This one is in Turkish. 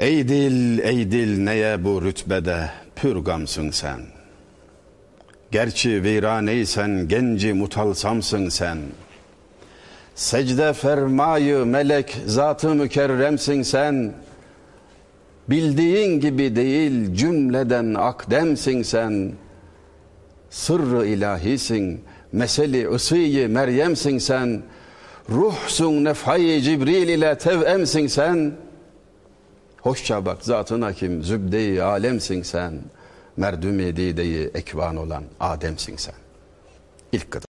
Ey dil, ey dil neye bu rütbede pürgamsın sen. Gerçi viraneysen genci mutalsamsın sen. Secde fermayı melek zatı mükerremsin sen. Bildiğin gibi değil cümleden akdemsin sen. Sırrı ilahisin, meseli ısıyı Meryem'sin sen. Ruhsun nefhayı Cibril ile tevemsin sen. Hoşça bak zatın hakim zübde-i alemsin sen. Merdüm-i ekvan olan Adem'sin sen. İlk kıta.